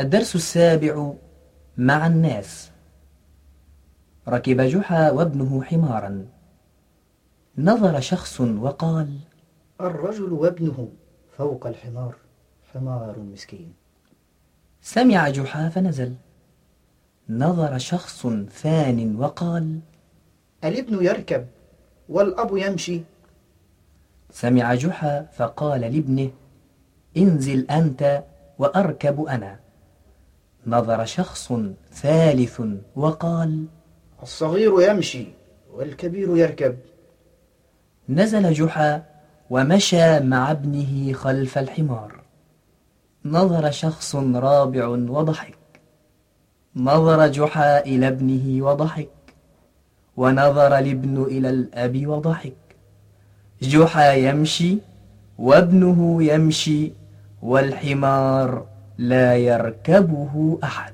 الدرس السابع مع الناس. ركب جحا وابنه حمارا. نظر شخص وقال الرجل وابنه فوق الحمار حمار مسكين. سمع جحا فنزل. نظر شخص ثان وقال الابن يركب والأب يمشي. سمع جحا فقال لابنه انزل أنت وأركب أنا. نظر شخص ثالث وقال الصغير يمشي والكبير يركب. نزل جحا ومشى مع ابنه خلف الحمار. نظر شخص رابع وضحك. نظر جحا إلى ابنه وضحك. ونظر الابن إلى الأب وضحك. جحا يمشي وابنه يمشي والحمار لا يركبه أحد.